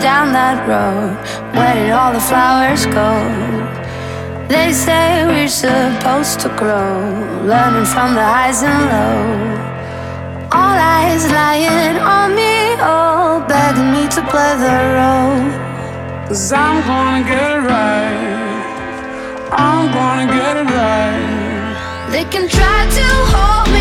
down that road. Where did all the flowers go? They say we're supposed to grow, learning from the highs and lows. All eyes lying on me, all begging me to play the role. Cause I'm gonna get it right. I'm gonna get it right. They can try to hold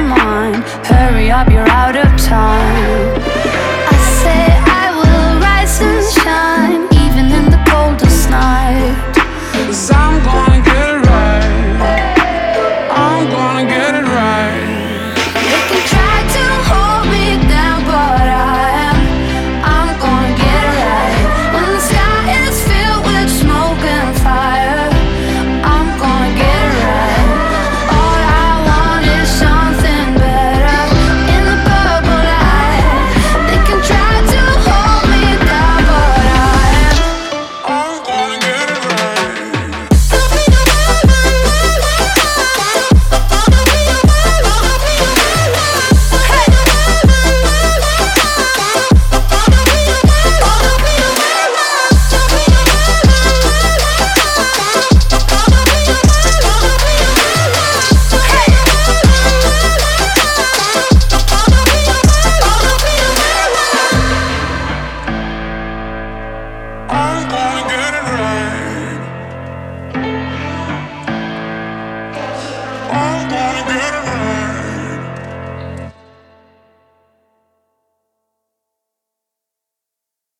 mine. Hurry up, you're out of time.